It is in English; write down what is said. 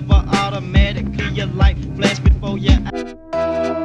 lover automatically your life flash before your eyes.